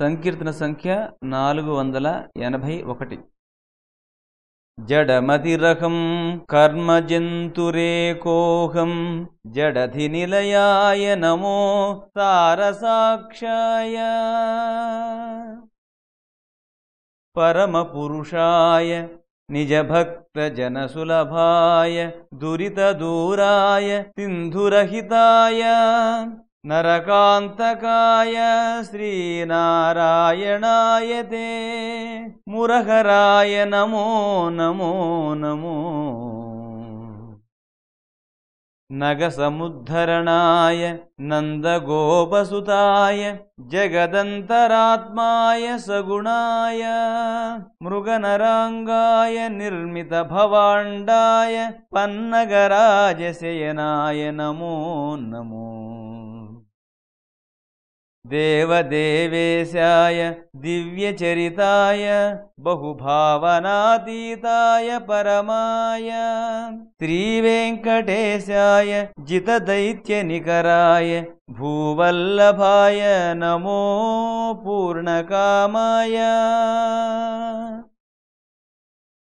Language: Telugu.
సంకీర్తన సంఖ్య నాలుగు వందల ఎనభై ఒకటి. జడమతిరహం కర్మజంతురేకోహం జడధి నిలయాయ నమో సారసాక్షాయ. పరమపురుషాయ నిజభక్తజనసులభాయ దురితదూరాయ సింధురహితాయ. నరకాంతకాయ శ్రీనారాయణాయ తే. మురహరాయ నమో నమో నమో. నగసముద్ధరణాయ నందగోపసుతాయ జగదంతరాత్మాయ సగుణాయ మృగనరాంగాయ నిర్మిత భవాండాయ పన్నగరాజశయనాయ నమో నమో. देवदेवेशाय दिव्यचरिताय बहुभावनातीताय परमाय। श्रीवेङ्कटेशाय जितदैत्यनिकराय भूवल्लभाय नमो पूर्णकामाय।